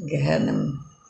गहन